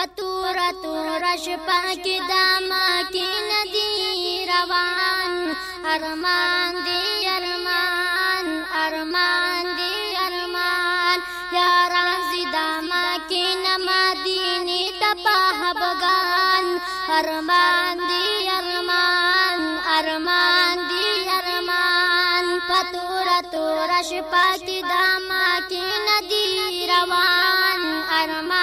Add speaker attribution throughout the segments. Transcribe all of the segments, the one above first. Speaker 1: پتور تور شپه کې د ما کې ندی روان ارمان دی ارمان ارمان دی ارمان یا رازي د ما کې نمدینه ته په بغان ارمان دی ارمان ارمان دی ارمان پتور تور شپه کې د ما کې ندی روان ارمان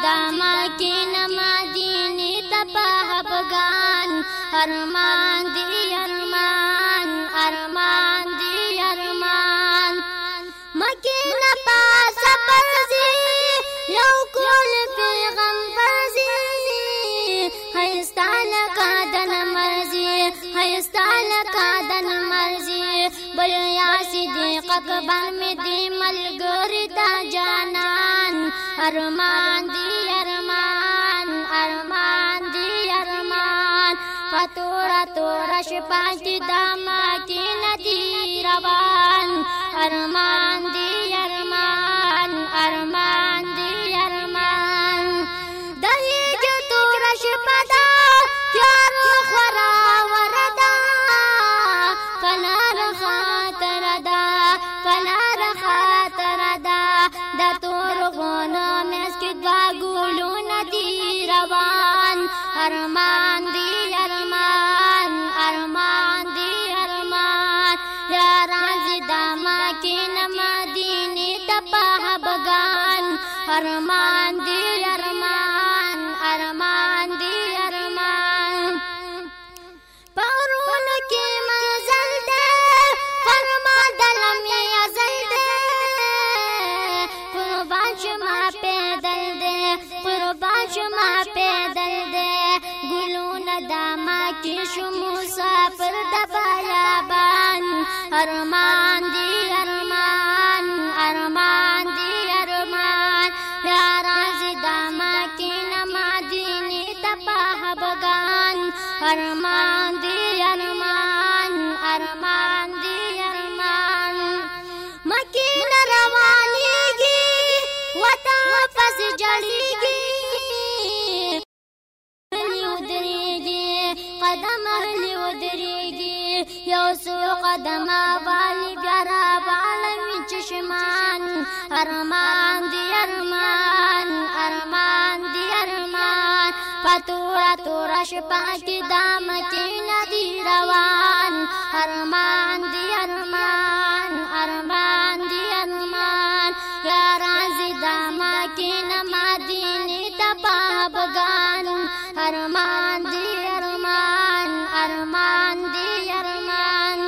Speaker 1: دما کې نمادینې تپا هبګان ارمان دی ارمان ارمان دی ارمان مکه نه پاس پرځي یو کول پیغمبر زی هيستان کادن مرزي هيستان کادن مرزي بیا صدیق اکبر می دی ملګری تا جانا Arman di Arman, Arman di Arman. Fatura tura shpanti dama kinati raban. Arman di ارمان دی ارمان ارمان دی ارمان پرونو کې منزل دې فرما دلم یې ازل دې قربان شما پیدل دې قربان شما پیدل دې ګلونه دما کې شمو سفر دبا ارمان دی ارمان ارمان دی ارمان مکی نروانیگی وطا پس جڑیگی ودریگی قدم احلی ودریگی یو سو قدم آبالی گرابالا می چشمان ارمان دی تورا تورا شپه کې دا مدینه دی روان ارمان دی ارمان ارمان دی ارمان یا راځي دا ما کې نه مدینه ته پابګان ارمان دی ارمان ارمان دی ارمان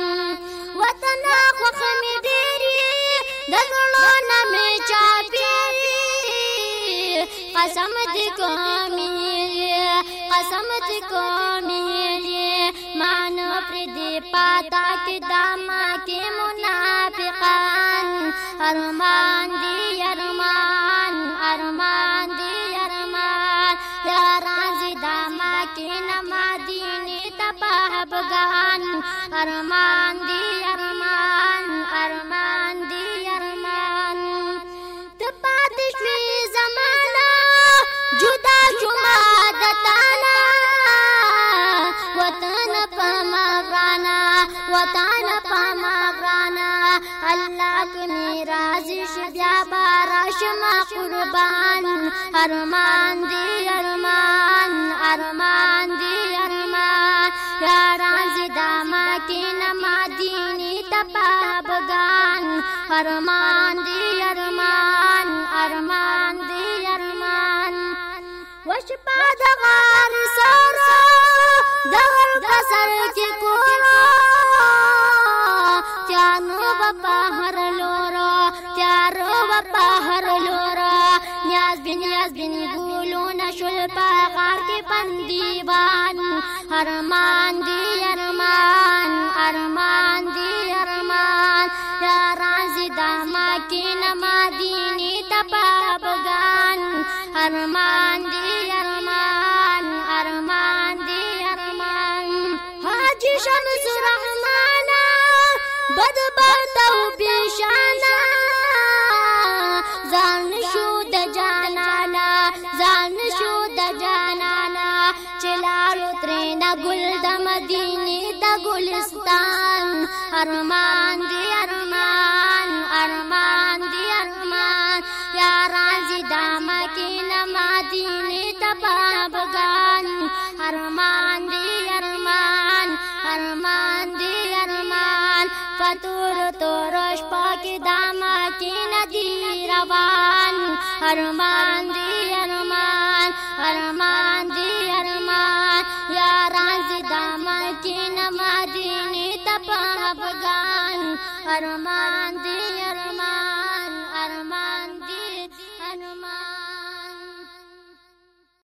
Speaker 1: وطن خو خمه ډيري دغلو نه می چاپي قسم دې کومي समझ को मिले मानो प्रीति पाता के दामा के मुनाफिकान अरमान दी अरमान अरमान दी अरमान जी दामा के नमादीने तपा अरमान दी अरमान پاک می رازی شو بیا بارا شما قربان ارمان دی ارمان ارمان دی ارمان یاران زداما کی نما دینی تپا بگان ارمان دی ارمان ارمان دی ارمان وش پا دغار سارو دغر قصر کی سپین ګلونه شول په غار کې بنديوان ارمان دی ارمان ارمان دی ارمان یا رازي د ما کې نما دیني تپابغان ارمان دی ارمان ارمان دی ارمان حاجی شمس رحمانا بدبخت او بشان ترې دا ګل د مدینه دا ګلستان ارمان دی ارمان ارمان دی ارمان یا راځي د مکینه مدینه ته پابغان ارمان دی ارمان ارمان دی ارمان پتور تورش پاک د مکینه دی روان ارمان دی ارمان ارمان मां जीने तपा भॻवान हरमान